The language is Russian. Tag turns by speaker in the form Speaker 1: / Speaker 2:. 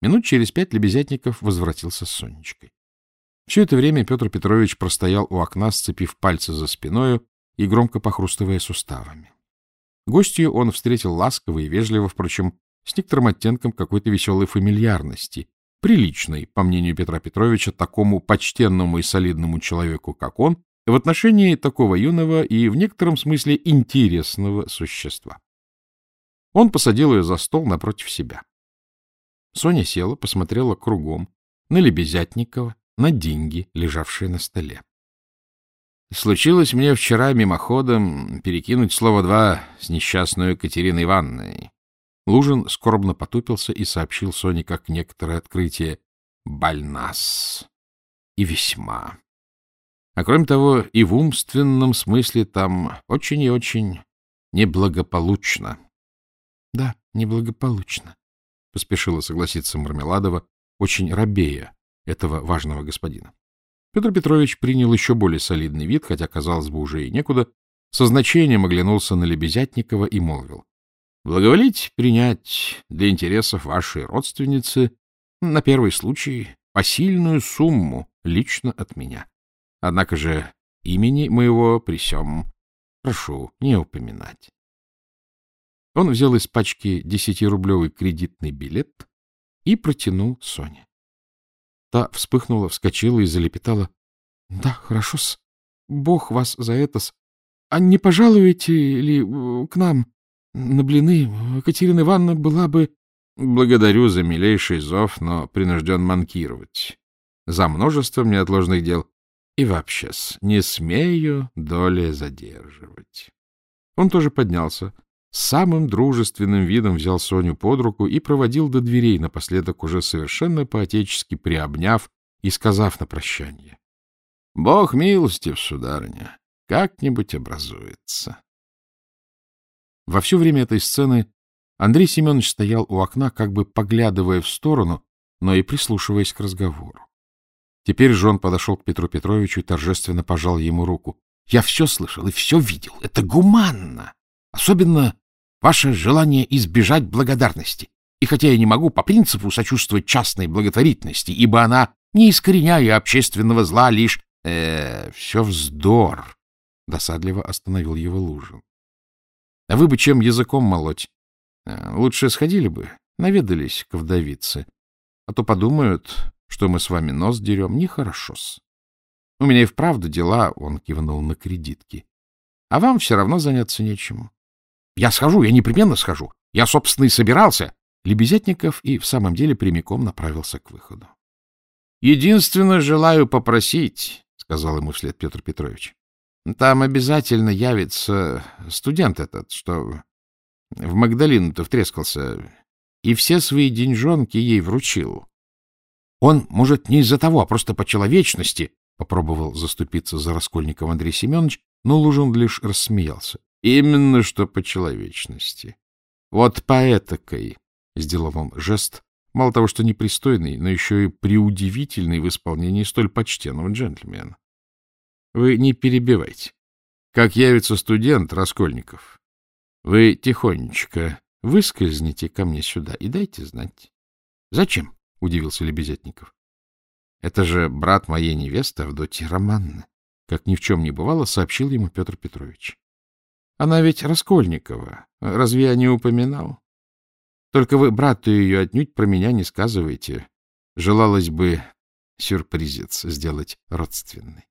Speaker 1: Минут через пять Лебезятников возвратился с Сонечкой. Все это время Петр Петрович простоял у окна, сцепив пальцы за спиною и громко похрустывая суставами. Гостью он встретил ласково и вежливо, впрочем, с некоторым оттенком какой-то веселой фамильярности, приличной, по мнению Петра Петровича, такому почтенному и солидному человеку, как он, в отношении такого юного и в некотором смысле интересного существа. Он посадил ее за стол напротив себя. Соня села, посмотрела кругом, на Лебезятникова, на деньги, лежавшие на столе. Случилось мне вчера мимоходом перекинуть слово два с несчастной Катериной Ивановной. Лужин скорбно потупился и сообщил Соне как некоторое открытие «Бальнас» и весьма. А кроме того, и в умственном смысле там очень и очень неблагополучно. — Да, неблагополучно, — поспешила согласиться Мармеладова, очень робея этого важного господина. Петр Петрович принял еще более солидный вид, хотя, казалось бы, уже и некуда, со значением оглянулся на Лебезятникова и молвил. — Благоволить принять для интересов вашей родственницы на первый случай посильную сумму лично от меня. Однако же имени моего при прошу не упоминать. Он взял из пачки десятирублевый кредитный билет и протянул Соне. Та вспыхнула, вскочила и залепетала. — Да, хорошо-с. Бог вас за это-с. А не пожалуете ли э, к нам на блины? Катерина Ивановна была бы... — Благодарю за милейший зов, но принужден манкировать. За множеством неотложных дел. И вообще-с, не смею доли задерживать. Он тоже поднялся, с самым дружественным видом взял Соню под руку и проводил до дверей, напоследок уже совершенно по-отечески приобняв и сказав на прощание. — Бог милостив, сударыня, как-нибудь образуется. Во все время этой сцены Андрей Семенович стоял у окна, как бы поглядывая в сторону, но и прислушиваясь к разговору. Теперь же он подошел к Петру Петровичу и торжественно пожал ему руку. — Я все слышал и все видел. Это гуманно. Особенно ваше желание избежать благодарности. И хотя я не могу по принципу сочувствовать частной благотворительности, ибо она, не искореняя общественного зла, лишь... э все вздор, — досадливо остановил его Лужин. — А вы бы чем языком молоть? Э, лучше сходили бы, наведались к вдовице. А то подумают, что мы с вами нос дерем. Нехорошо-с. У меня и вправду дела, — он кивнул на кредитки. А вам все равно заняться нечем. Я схожу, я непременно схожу. Я, собственно, и собирался. Лебезятников и в самом деле прямиком направился к выходу. — Единственное, желаю попросить, — сказал ему вслед Петр Петрович. — Там обязательно явится студент этот, что в Магдалину-то втрескался, и все свои деньжонки ей вручил. Он, может, не из-за того, а просто по человечности, — попробовал заступиться за Раскольников Андрей Семенович, но Лужин лишь рассмеялся. Именно что по человечности. Вот по этакой, — сделал он жест, мало того, что непристойный, но еще и преудивительный в исполнении столь почтенного джентльмена. Вы не перебивайте. Как явится студент Раскольников, вы тихонечко выскользните ко мне сюда и дайте знать. — Зачем? — удивился Лебезятников. — Это же брат моей невесты Авдотья Романны. Как ни в чем не бывало, сообщил ему Петр Петрович. Она ведь Раскольникова. Разве я не упоминал? Только вы брату ее отнюдь про меня не сказывайте. Желалось бы сюрпризец сделать родственный.